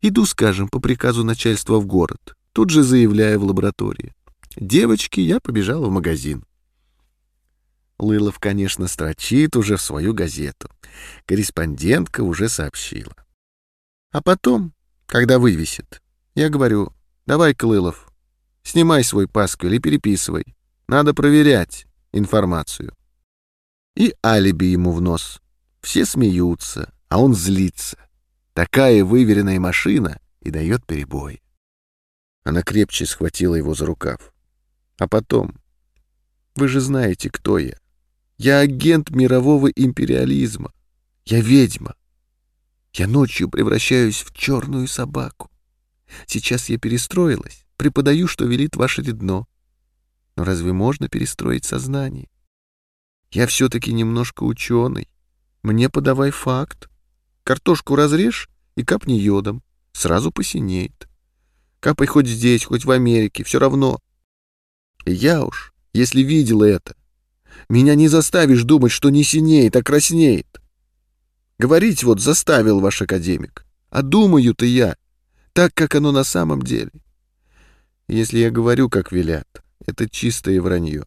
Иду, скажем, по приказу начальства в город. Тут же заявляю в лаборатории. Девочки, я побежала в магазин. Лылов, конечно, строчит уже в свою газету. Корреспондентка уже сообщила. А потом, когда вывесит, я говорю, давай, Клылов, снимай свой пасквиль и переписывай. Надо проверять информацию. И алиби ему в нос. Все смеются, а он злится. Такая выверенная машина и дает перебой. Она крепче схватила его за рукав. А потом, вы же знаете, кто я. Я агент мирового империализма. Я ведьма. Я ночью превращаюсь в черную собаку. Сейчас я перестроилась, преподаю, что велит ваше редно. Но разве можно перестроить сознание? Я все-таки немножко ученый. Мне подавай факт. Картошку разрежь и капни йодом. Сразу посинеет. Капай хоть здесь, хоть в Америке, все равно. Я уж, если видела это, меня не заставишь думать, что не синеет, а краснеет. Говорить вот заставил ваш академик. А думаю-то я, так, как оно на самом деле. Если я говорю, как велят, это чистое вранье.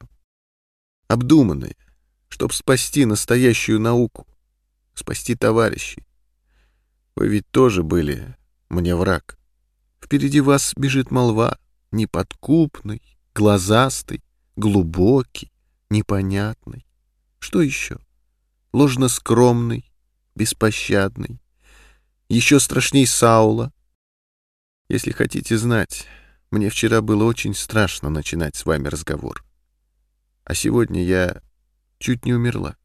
Обдуманное, чтоб спасти настоящую науку, спасти товарищей. Вы ведь тоже были мне враг. Впереди вас бежит молва, неподкупный, глазастый, глубокий, непонятный. Что еще? Ложно скромный, беспощадный. Еще страшней Саула. Если хотите знать, мне вчера было очень страшно начинать с вами разговор. А сегодня я чуть не умерла.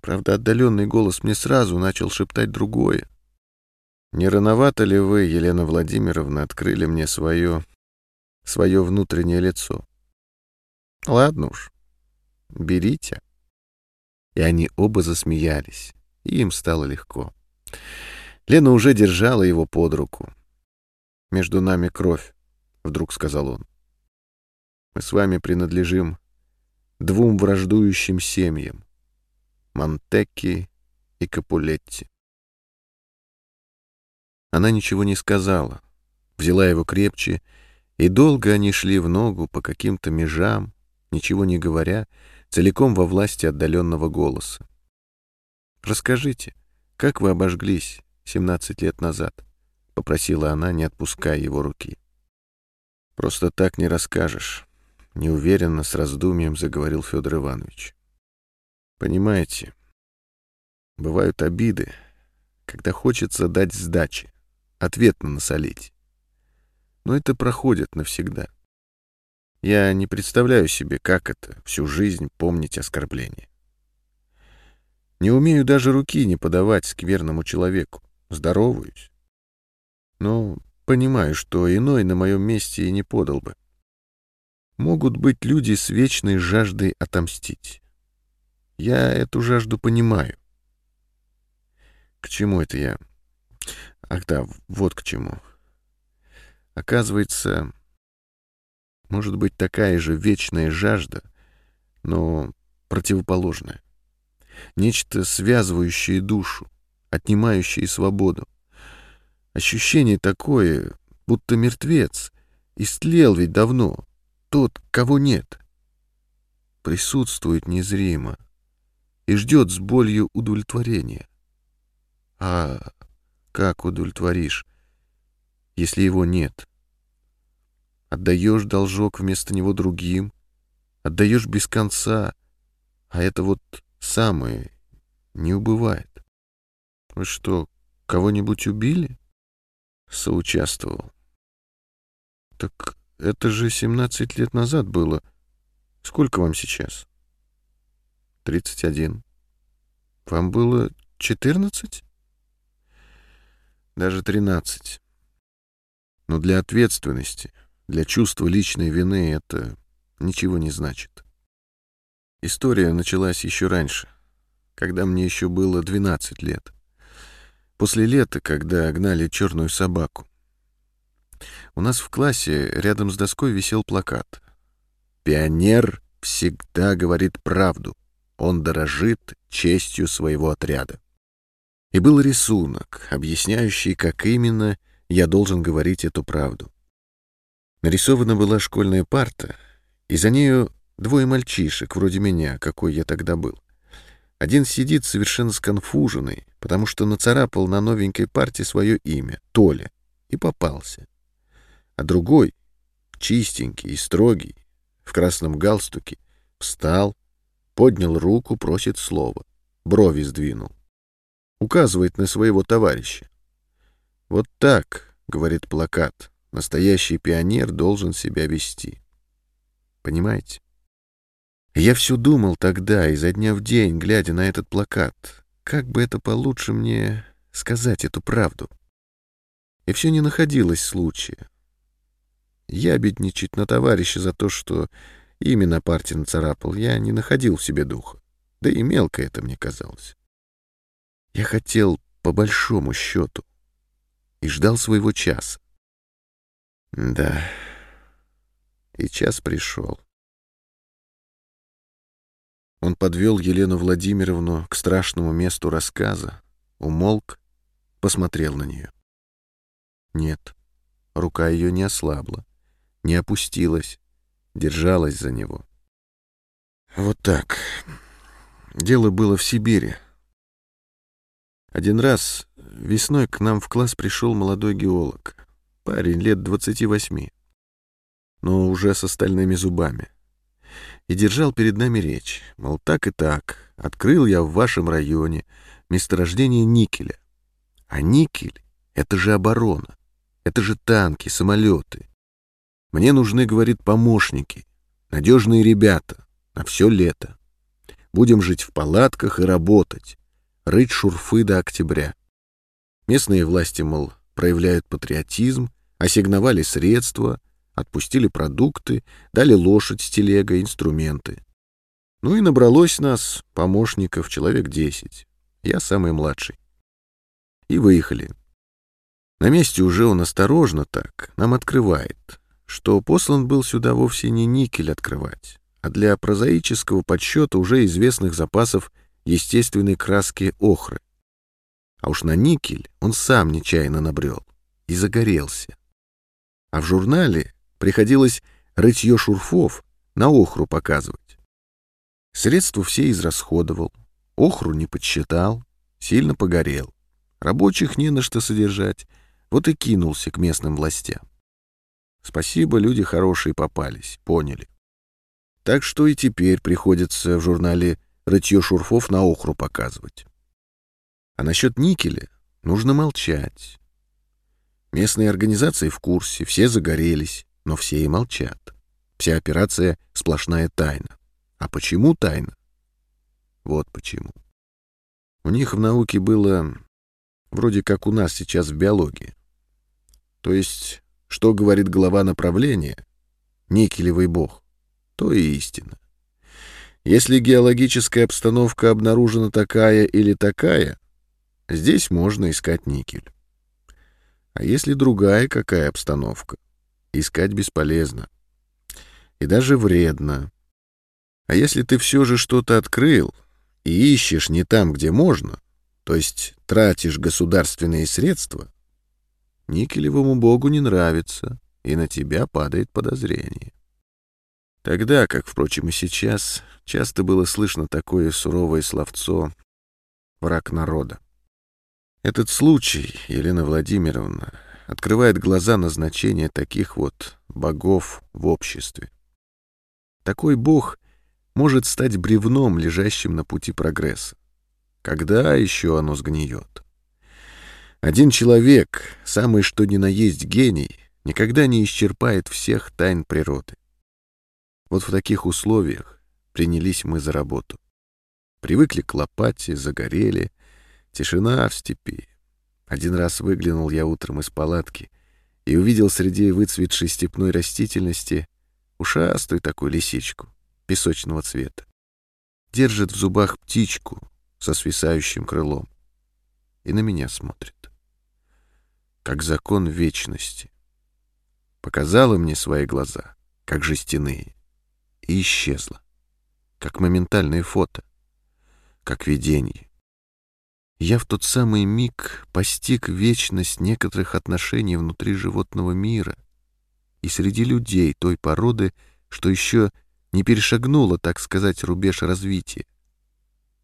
Правда, отдаленный голос мне сразу начал шептать другое. Не рановато ли вы, Елена Владимировна, открыли мне свое... свое внутреннее лицо? Ладно уж, берите. И они оба засмеялись, и им стало легко. Лена уже держала его под руку. «Между нами кровь», — вдруг сказал он. «Мы с вами принадлежим двум враждующим семьям — Монтекки и Капулетти. Она ничего не сказала, взяла его крепче, и долго они шли в ногу по каким-то межам, ничего не говоря, целиком во власти отдаленного голоса. «Расскажите, как вы обожглись 17 лет назад?» — попросила она, не отпуская его руки. «Просто так не расскажешь», — неуверенно, с раздумием заговорил Федор Иванович. «Понимаете, бывают обиды, когда хочется дать сдачи ответно насолить. Но это проходит навсегда. Я не представляю себе, как это всю жизнь помнить оскорбление. Не умею даже руки не подавать скверному человеку. Здороваюсь. Но понимаю, что иной на моем месте и не подал бы. Могут быть люди с вечной жаждой отомстить. Я эту жажду понимаю. К чему это я? Ах да, вот к чему. Оказывается, может быть такая же вечная жажда, но противоположная. Нечто связывающее душу, отнимающее свободу. Ощущение такое, будто мертвец, истлел ведь давно, тот, кого нет. Присутствует незримо и ждет с болью удовлетворения. А как удовлетворишь, если его нет? Отдаешь должок вместо него другим, отдаешь без конца, а это вот самое не убывает. Вы что, кого-нибудь убили? Соучаствовал. Так это же 17 лет назад было. Сколько вам сейчас? 31. Вам было 14? Даже 13. Но для ответственности, для чувства личной вины это ничего не значит. История началась еще раньше, когда мне еще было 12 лет. После лета, когда гнали черную собаку. У нас в классе рядом с доской висел плакат. «Пионер всегда говорит правду. Он дорожит честью своего отряда». И был рисунок, объясняющий, как именно я должен говорить эту правду. Нарисована была школьная парта, и за нею двое мальчишек, вроде меня, какой я тогда был. Один сидит совершенно сконфуженный, потому что нацарапал на новенькой парте свое имя — Толя, и попался. А другой, чистенький и строгий, в красном галстуке, встал, поднял руку, просит слова, брови сдвинул. Указывает на своего товарища. «Вот так», — говорит плакат, — «настоящий пионер должен себя вести». Понимаете? Я все думал тогда, изо дня в день, глядя на этот плакат, как бы это получше мне сказать эту правду. И все не находилось случая. Ябедничать на товарища за то, что именно партия нацарапал, я не находил в себе духа. Да и мелко это мне казалось. Я хотел по большому счету и ждал своего часа. Да, и час пришел. Он подвел Елену Владимировну к страшному месту рассказа, умолк, посмотрел на нее. Нет, рука ее не ослабла, не опустилась, держалась за него. Вот так. Дело было в Сибири. Один раз весной к нам в класс пришел молодой геолог, парень лет двадцати восьми, но уже с остальными зубами и держал перед нами речь, мол, так и так, открыл я в вашем районе месторождение никеля. А никель — это же оборона, это же танки, самолеты. Мне нужны, говорит, помощники, надежные ребята на все лето. Будем жить в палатках и работать, рыть шурфы до октября. Местные власти, мол, проявляют патриотизм, ассигновали средства — Отпустили продукты, дали лошадь с телегой, инструменты. Ну и набралось нас, помощников, человек десять. Я самый младший. И выехали. На месте уже он осторожно так нам открывает, что послан был сюда вовсе не никель открывать, а для прозаического подсчета уже известных запасов естественной краски охры. А уж на никель он сам нечаянно набрел и загорелся. А в журнале Приходилось рытье шурфов на охру показывать. Средства все израсходовал, охру не подсчитал, сильно погорел. Рабочих не на что содержать, вот и кинулся к местным властям. Спасибо, люди хорошие попались, поняли. Так что и теперь приходится в журнале рытье шурфов на охру показывать. А насчет никеля нужно молчать. Местные организации в курсе, все загорелись но все и молчат. Вся операция — сплошная тайна. А почему тайна? Вот почему. У них в науке было вроде как у нас сейчас в биологии. То есть, что говорит глава направления, никелевый бог, то и истина. Если геологическая обстановка обнаружена такая или такая, здесь можно искать никель. А если другая какая обстановка, искать бесполезно. И даже вредно. А если ты все же что-то открыл и ищешь не там, где можно, то есть тратишь государственные средства, Никелевому богу не нравится, и на тебя падает подозрение. Тогда, как, впрочем, и сейчас, часто было слышно такое суровое словцо «враг народа». Этот случай, Елена Владимировна, открывает глаза на значение таких вот богов в обществе. Такой бог может стать бревном, лежащим на пути прогресса. Когда еще оно сгниет? Один человек, самый что ни на есть гений, никогда не исчерпает всех тайн природы. Вот в таких условиях принялись мы за работу. Привыкли к лопате, загорели, тишина в степи, один раз выглянул я утром из палатки и увидел среди выцветшей степной растительности ушастую такую лисичку песочного цвета. Держит в зубах птичку со свисающим крылом и на меня смотрит. Как закон вечности. Показала мне свои глаза, как жестяные, и исчезла, как моментальное фото, как видение. Я в тот самый миг постиг вечность некоторых отношений внутри животного мира и среди людей той породы, что еще не перешагнула, так сказать, рубеж развития.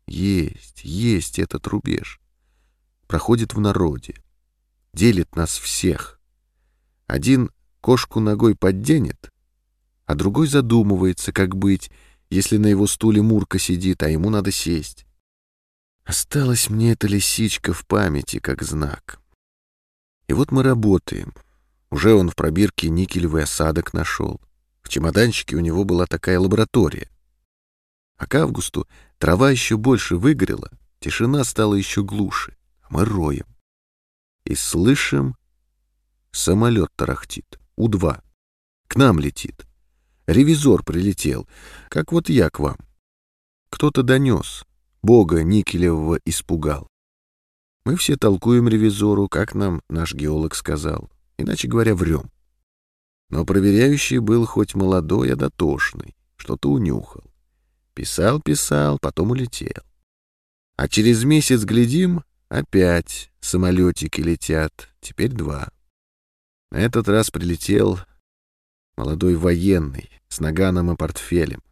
Есть, есть этот рубеж. Проходит в народе. Делит нас всех. Один кошку ногой подденет, а другой задумывается, как быть, если на его стуле Мурка сидит, а ему надо сесть. Осталась мне эта лисичка в памяти, как знак. И вот мы работаем. Уже он в пробирке никелевый осадок нашел. В чемоданчике у него была такая лаборатория. А к августу трава еще больше выгорела, тишина стала еще глуше. А мы роем. И слышим, самолет тарахтит. У-2. К нам летит. Ревизор прилетел, как вот я к вам. Кто-то донес. Бога Никелевого испугал. Мы все толкуем ревизору, как нам наш геолог сказал. Иначе говоря, врем. Но проверяющий был хоть молодой, а дотошный. Что-то унюхал. Писал, писал, потом улетел. А через месяц, глядим, опять самолетики летят. Теперь два. На этот раз прилетел молодой военный с наганом и портфелем.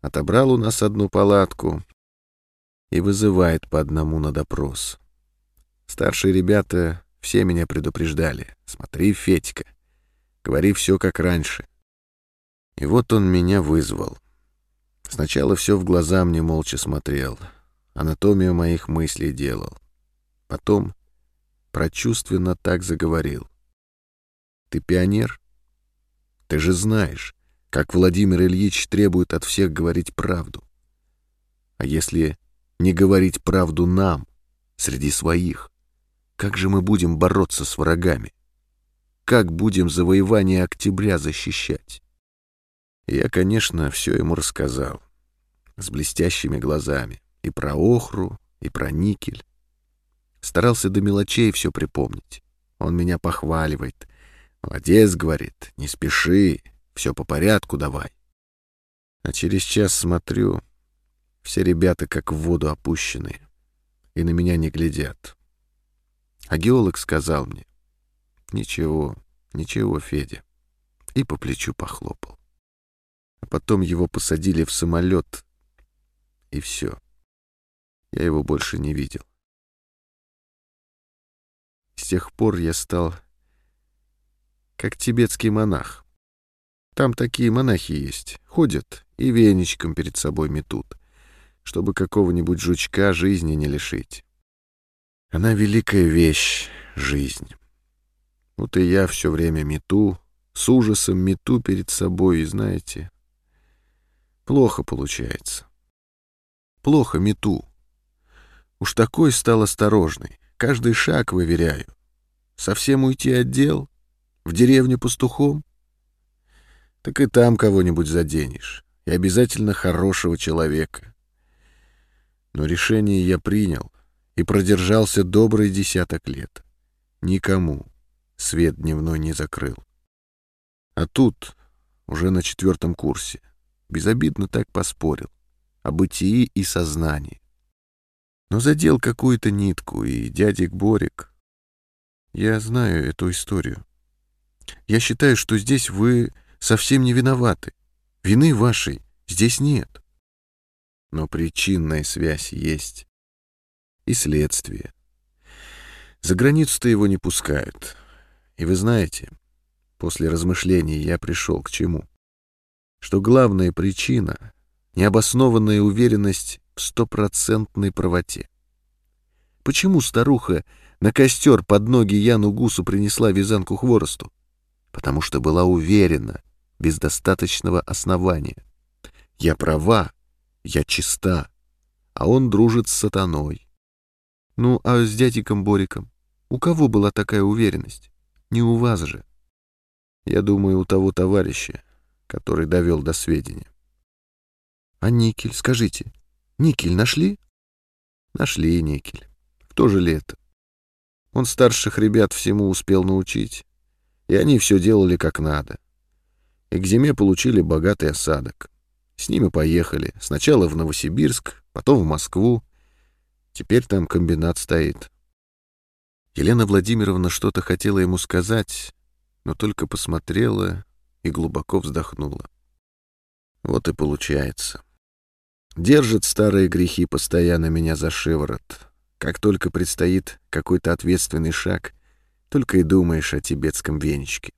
Отобрал у нас одну палатку, и вызывает по одному на допрос. Старшие ребята все меня предупреждали. Смотри, Федька, говори все как раньше. И вот он меня вызвал. Сначала все в глаза мне молча смотрел, анатомию моих мыслей делал. Потом прочувственно так заговорил. «Ты пионер? Ты же знаешь, как Владимир Ильич требует от всех говорить правду. А если не говорить правду нам, среди своих? Как же мы будем бороться с врагами? Как будем завоевание октября защищать? Я, конечно, все ему рассказал. С блестящими глазами. И про охру, и про никель. Старался до мелочей все припомнить. Он меня похваливает. «Молодец», — говорит, — «не спеши, все по порядку давай». А через час смотрю, все ребята как в воду опущенные и на меня не глядят. А геолог сказал мне, «Ничего, ничего, Федя», и по плечу похлопал. А потом его посадили в самолет, и все. Я его больше не видел. С тех пор я стал как тибетский монах. Там такие монахи есть, ходят и веничком перед собой метут — чтобы какого-нибудь жучка жизни не лишить. Она великая вещь — жизнь. Вот и я все время мету, с ужасом мету перед собой, и, знаете, плохо получается. Плохо мету. Уж такой стал осторожный, каждый шаг выверяю. Совсем уйти от дел? В деревню пастухом? Так и там кого-нибудь заденешь. И обязательно хорошего человека. Но решение я принял и продержался добрый десяток лет. Никому свет дневной не закрыл. А тут, уже на четвертом курсе, безобидно так поспорил о бытии и сознании. Но задел какую-то нитку, и дядик Борик... Я знаю эту историю. Я считаю, что здесь вы совсем не виноваты. Вины вашей здесь нет. Но причинная связь есть. И следствие. За границу-то его не пускают. И вы знаете, после размышлений я пришел к чему? Что главная причина — необоснованная уверенность в стопроцентной правоте. Почему старуха на костер под ноги Яну Гусу принесла вязанку хворосту? Потому что была уверена, без достаточного основания. Я права, я чиста, а он дружит с сатаной. Ну, а с дядиком Бориком? У кого была такая уверенность? Не у вас же. Я думаю, у того товарища, который довел до сведения. А никель, скажите, никель нашли? Нашли никель. В то же лето. Он старших ребят всему успел научить, и они все делали как надо. И к зиме получили богатый осадок. С ними поехали. Сначала в Новосибирск, потом в Москву. Теперь там комбинат стоит. Елена Владимировна что-то хотела ему сказать, но только посмотрела и глубоко вздохнула. Вот и получается. Держит старые грехи постоянно меня за шиворот. Как только предстоит какой-то ответственный шаг, только и думаешь о тибетском веничке.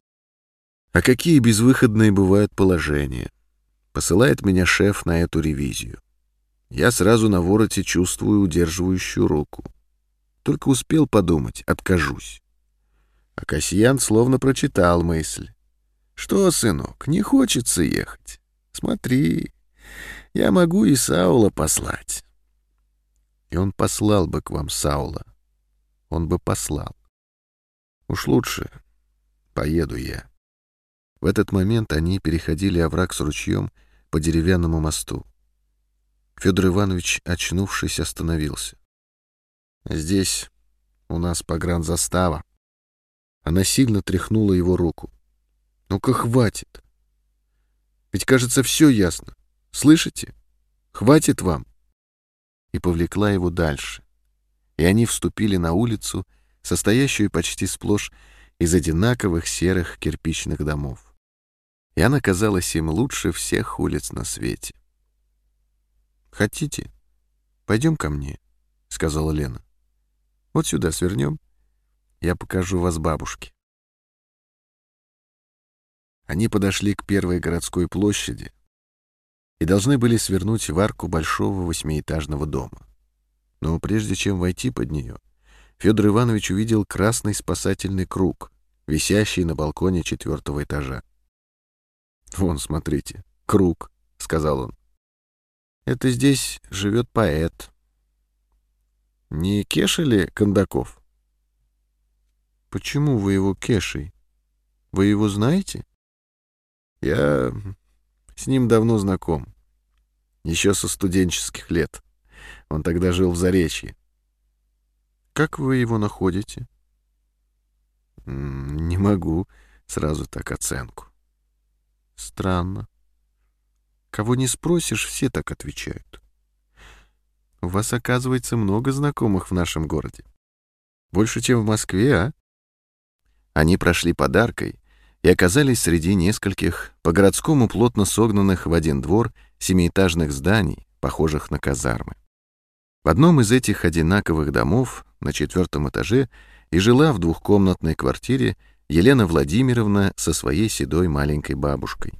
А какие безвыходные бывают положения. Посылает меня шеф на эту ревизию. Я сразу на вороте чувствую удерживающую руку. Только успел подумать, откажусь. А Касьян словно прочитал мысль. «Что, сынок, не хочется ехать? Смотри, я могу и Саула послать». И он послал бы к вам Саула. Он бы послал. Уж лучше поеду я. В этот момент они переходили овраг с ручьем по деревянному мосту. Федор Иванович, очнувшись, остановился. «Здесь у нас погранзастава». Она сильно тряхнула его руку. «Ну-ка, хватит. Ведь, кажется, все ясно. Слышите? Хватит вам!» И повлекла его дальше. И они вступили на улицу, состоящую почти сплошь из одинаковых серых кирпичных домов. И она казалась им лучше всех улиц на свете. «Хотите? Пойдем ко мне», — сказала Лена. «Вот сюда свернем. Я покажу вас бабушке». Они подошли к первой городской площади и должны были свернуть в арку большого восьмиэтажного дома. Но прежде чем войти под нее, Федор Иванович увидел красный спасательный круг, висящий на балконе четвертого этажа. «Вон, смотрите, круг», — сказал он. Это здесь живет поэт. Не Кеша ли Кондаков? Почему вы его Кешей? Вы его знаете? Я с ним давно знаком. Еще со студенческих лет. Он тогда жил в Заречье. Как вы его находите? Не могу сразу так оценку. Странно. Кого не спросишь, все так отвечают. У вас, оказывается, много знакомых в нашем городе. Больше, чем в Москве, а? Они прошли подаркой и оказались среди нескольких по-городскому плотно согнанных в один двор семиэтажных зданий, похожих на казармы. В одном из этих одинаковых домов на четвертом этаже и жила в двухкомнатной квартире Елена Владимировна со своей седой маленькой бабушкой.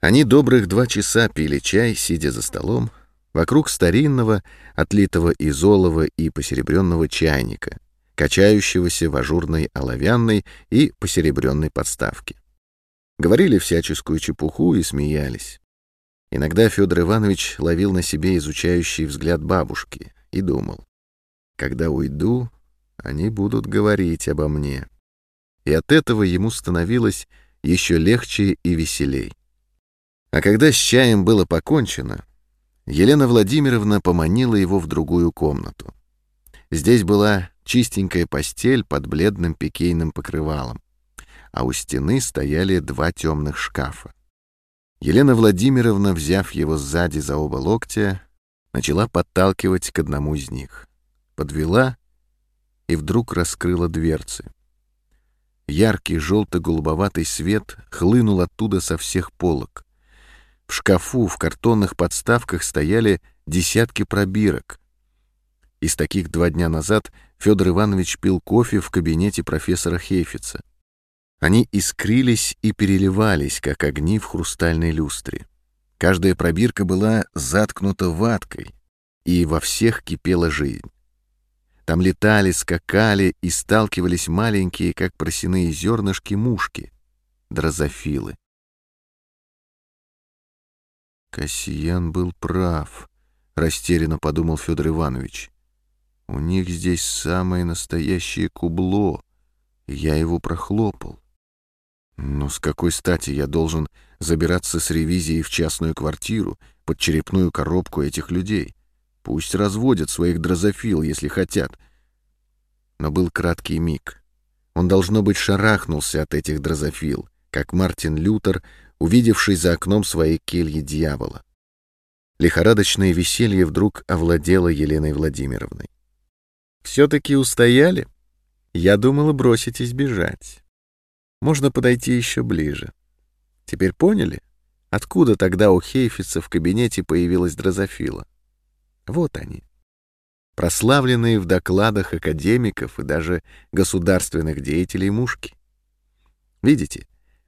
Они добрых два часа пили чай, сидя за столом, вокруг старинного, отлитого из олова и посеребренного чайника, качающегося в ажурной оловянной и посеребренной подставке. Говорили всяческую чепуху и смеялись. Иногда Федор Иванович ловил на себе изучающий взгляд бабушки и думал, когда уйду, они будут говорить обо мне. И от этого ему становилось еще легче и веселей. А когда с чаем было покончено, Елена Владимировна поманила его в другую комнату. Здесь была чистенькая постель под бледным пикейным покрывалом, а у стены стояли два темных шкафа. Елена Владимировна, взяв его сзади за оба локтя, начала подталкивать к одному из них. Подвела и вдруг раскрыла дверцы. Яркий желто-голубоватый свет хлынул оттуда со всех полок. В шкафу в картонных подставках стояли десятки пробирок. Из таких два дня назад Федор Иванович пил кофе в кабинете профессора Хейфица. Они искрились и переливались, как огни в хрустальной люстре. Каждая пробирка была заткнута ваткой, и во всех кипела жизнь. Там летали, скакали и сталкивались маленькие, как просяные зернышки, мушки, дрозофилы. Касьян был прав, растерянно подумал Федор Иванович. У них здесь самое настоящее кубло, я его прохлопал. Но с какой стати я должен забираться с ревизией в частную квартиру под черепную коробку этих людей? Пусть разводят своих дрозофил, если хотят. Но был краткий миг. Он, должно быть, шарахнулся от этих дрозофил, как Мартин Лютер увидевший за окном своей кельи дьявола. Лихорадочное веселье вдруг овладело Еленой Владимировной. «Все-таки устояли? Я думала, броситесь бежать. Можно подойти еще ближе. Теперь поняли, откуда тогда у Хейфица в кабинете появилась дрозофила? Вот они. Прославленные в докладах академиков и даже государственных деятелей мушки. Видите,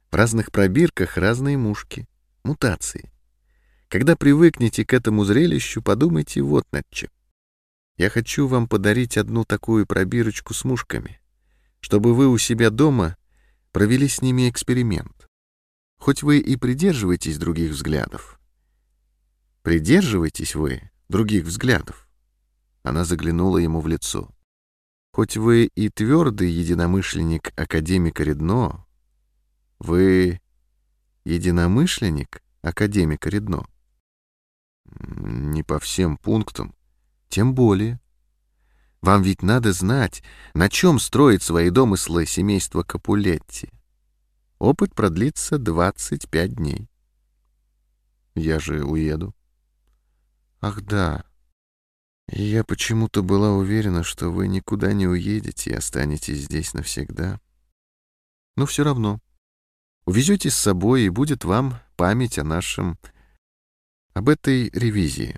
в разных пробирках разные мушки, мутации. Когда привыкнете к этому зрелищу, подумайте вот над чем. Я хочу вам подарить одну такую пробирочку с мушками, чтобы вы у себя дома провели с ними эксперимент. Хоть вы и придерживаетесь других взглядов. Придерживаетесь вы других взглядов. Она заглянула ему в лицо. Хоть вы и твердый единомышленник академика Редно, вы единомышленник академика Редно. Не по всем пунктам. Тем более. Вам ведь надо знать, на чем строит свои домыслы семейство Капулетти. Опыт продлится 25 дней. Я же уеду. Ах да. Я почему-то была уверена, что вы никуда не уедете и останетесь здесь навсегда. Но все равно. Увезете с собой, и будет вам память о нашем об этой ревизии.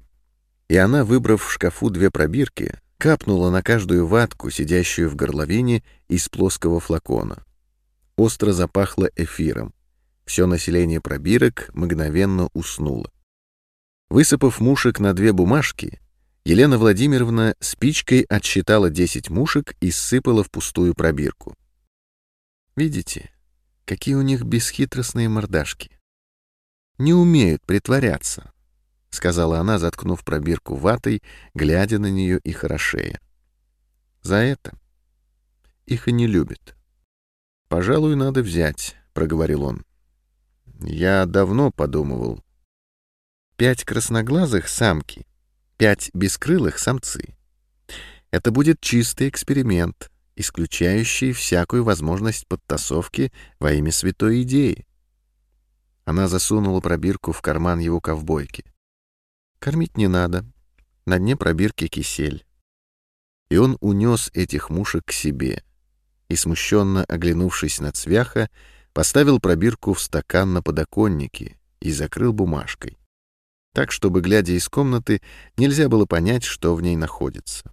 И она, выбрав в шкафу две пробирки, капнула на каждую ватку, сидящую в горловине, из плоского флакона. Остро запахло эфиром. Все население пробирок мгновенно уснуло. Высыпав мушек на две бумажки, Елена Владимировна спичкой отсчитала 10 мушек и сыпала в пустую пробирку. Видите, какие у них бесхитростные мордашки. Не умеют притворяться. — сказала она, заткнув пробирку ватой, глядя на нее и хорошея. «За это их и не любят». «Пожалуй, надо взять», — проговорил он. «Я давно подумывал. Пять красноглазых — самки, пять бескрылых — самцы. Это будет чистый эксперимент, исключающий всякую возможность подтасовки во имя святой идеи». Она засунула пробирку в карман его ковбойки. Кормить не надо. На дне пробирки кисель. И он унес этих мушек к себе. И, смущенно оглянувшись на цвяха, поставил пробирку в стакан на подоконнике и закрыл бумажкой. Так, чтобы, глядя из комнаты, нельзя было понять, что в ней находится.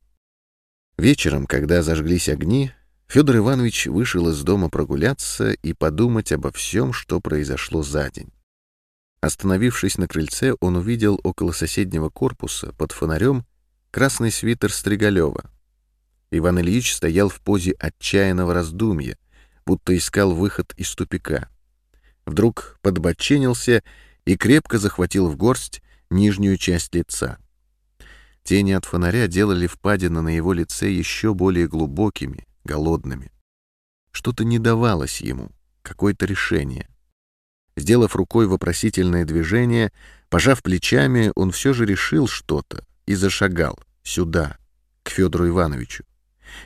Вечером, когда зажглись огни, Федор Иванович вышел из дома прогуляться и подумать обо всем, что произошло за день. Остановившись на крыльце, он увидел около соседнего корпуса под фонарем красный свитер Стригалева. Иван Ильич стоял в позе отчаянного раздумья, будто искал выход из тупика. Вдруг подбоченился и крепко захватил в горсть нижнюю часть лица. Тени от фонаря делали впадины на его лице еще более глубокими, голодными. Что-то не давалось ему, какое-то решение. Сделав рукой вопросительное движение, пожав плечами, он все же решил что-то и зашагал сюда, к Федору Ивановичу.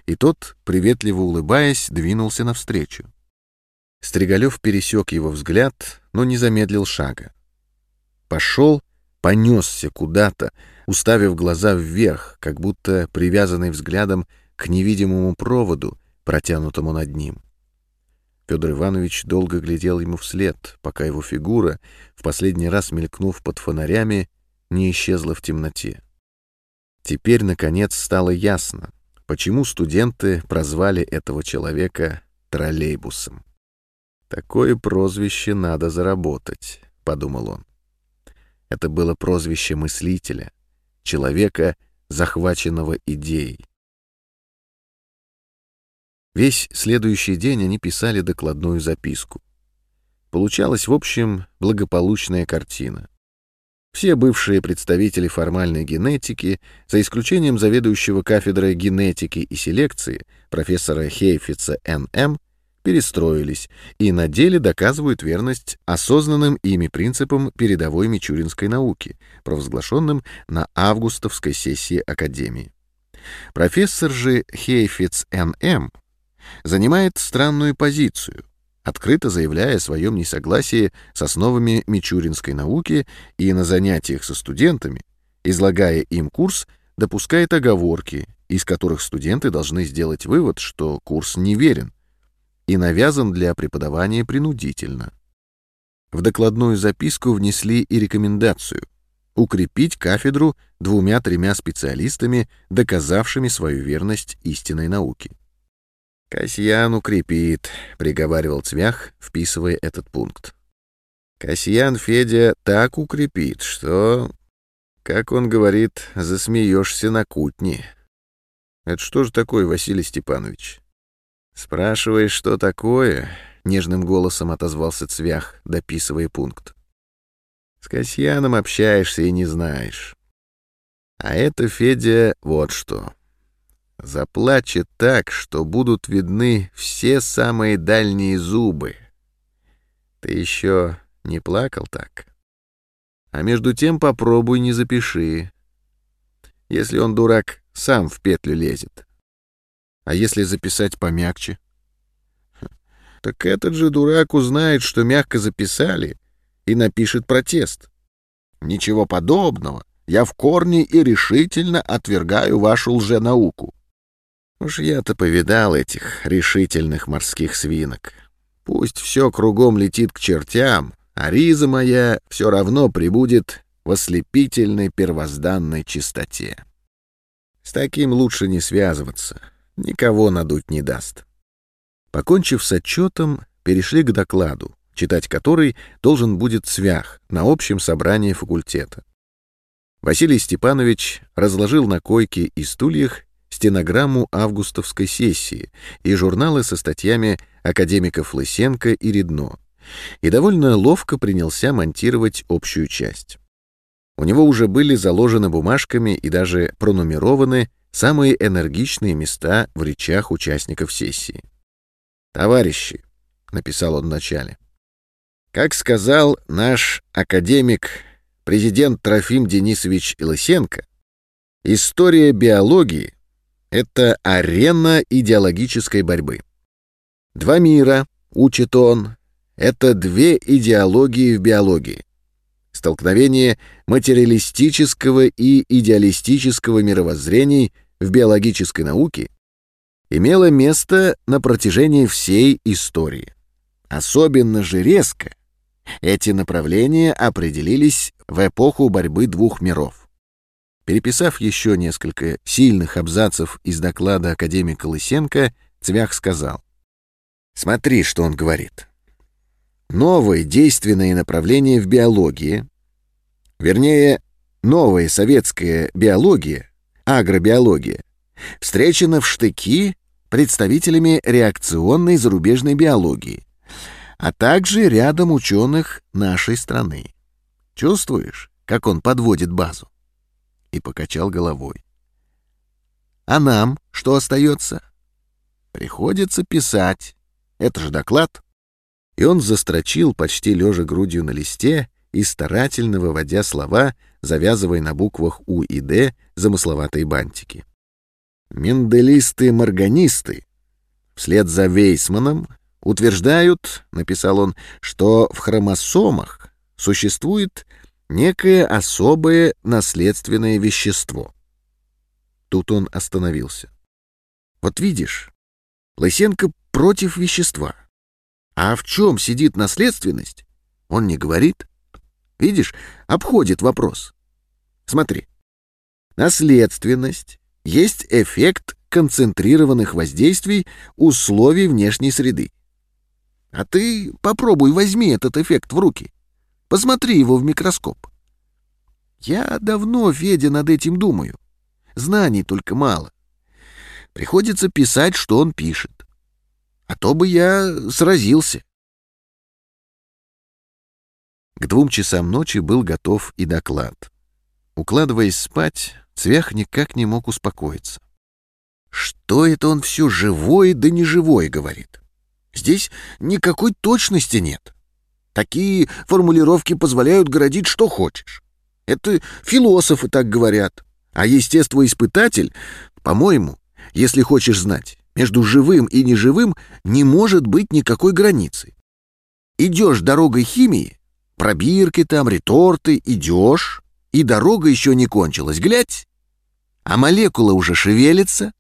И тот, приветливо улыбаясь, двинулся навстречу. Стригалев пересек его взгляд, но не замедлил шага. Пошел, понесся куда-то, уставив глаза вверх, как будто привязанный взглядом к невидимому проводу, протянутому над ним. Федор Иванович долго глядел ему вслед, пока его фигура, в последний раз мелькнув под фонарями, не исчезла в темноте. Теперь, наконец, стало ясно, почему студенты прозвали этого человека троллейбусом. «Такое прозвище надо заработать», — подумал он. Это было прозвище мыслителя, человека, захваченного идеей. Весь следующий день они писали докладную записку. Получалась, в общем, благополучная картина. Все бывшие представители формальной генетики, за исключением заведующего кафедрой генетики и селекции, профессора Хейфица Н.М., перестроились и на деле доказывают верность осознанным ими принципам передовой мичуринской науки, провозглашенным на августовской сессии Академии. Профессор же Хейфиц Н.М занимает странную позицию, открыто заявляя о своем несогласии с основами мичуринской науки и на занятиях со студентами излагая им курс, допускает оговорки, из которых студенты должны сделать вывод, что курс неверен и навязан для преподавания принудительно. В докладную записку внесли и рекомендацию укрепить кафедру двумя-тремя специалистами, доказавшими свою верность истинной науке. «Касьян укрепит», — приговаривал Цвях, вписывая этот пункт. «Касьян Федя так укрепит, что, как он говорит, засмеешься на кутне». «Это что же такое, Василий Степанович?» «Спрашиваешь, что такое?» — нежным голосом отозвался Цвях, дописывая пункт. «С Касьяном общаешься и не знаешь. А это, Федя, вот что. Заплачет так, что будут видны все самые дальние зубы. Ты еще не плакал так? А между тем попробуй не запиши. Если он, дурак, сам в петлю лезет. А если записать помягче? Так этот же дурак узнает, что мягко записали, и напишет протест. Ничего подобного. Я в корне и решительно отвергаю вашу лженауку. Уж я-то повидал этих решительных морских свинок. Пусть все кругом летит к чертям, а риза моя все равно прибудет в ослепительной первозданной чистоте. С таким лучше не связываться никого надуть не даст. Покончив с отчетом, перешли к докладу, читать который должен будет свях на общем собрании факультета. Василий Степанович разложил на койке и стульях стенограмму августовской сессии и журналы со статьями академиков Лысенко и Редно, и довольно ловко принялся монтировать общую часть. У него уже были заложены бумажками и даже пронумерованы самые энергичные места в речах участников сессии. «Товарищи», — написал он вначале, — «как сказал наш академик, президент Трофим Денисович Илысенко, история биологии — это арена идеологической борьбы. Два мира, учит он, это две идеологии в биологии. Столкновение материалистического и идеалистического мировоззрений — в биологической науке имело место на протяжении всей истории. Особенно же резко эти направления определились в эпоху борьбы двух миров. Переписав еще несколько сильных абзацев из доклада академика Лысенко, Цвях сказал. «Смотри, что он говорит. Новое действенное направление в биологии, вернее, новая советская биология агробиология, встречена в штыки представителями реакционной зарубежной биологии, а также рядом ученых нашей страны. Чувствуешь, как он подводит базу? И покачал головой. А нам что остается? Приходится писать. Это же доклад. И он застрочил, почти лежа грудью на листе и старательно выводя слова, завязывая на буквах У и Д замысловатые бантики. Менделисты-морганисты вслед за Вейсманом утверждают, написал он, что в хромосомах существует некое особое наследственное вещество. Тут он остановился. Вот видишь, Лысенко против вещества. А в чем сидит наследственность, он не говорит. Видишь, обходит вопрос. Смотри. Наследственность есть эффект концентрированных воздействий условий внешней среды. А ты попробуй возьми этот эффект в руки. Посмотри его в микроскоп. Я давно, Федя, над этим думаю. Знаний только мало. Приходится писать, что он пишет. А то бы я сразился. К двум часам ночи был готов и доклад. Укладываясь спать, Цвях никак не мог успокоиться. «Что это он все живое да неживое говорит? Здесь никакой точности нет. Такие формулировки позволяют городить что хочешь. Это философы так говорят. А естествоиспытатель, по-моему, если хочешь знать, между живым и неживым не может быть никакой границы. Идешь дорогой химии, пробирки там, реторты, идешь, И дорога еще не кончилась, глядь. А молекула уже шевелится,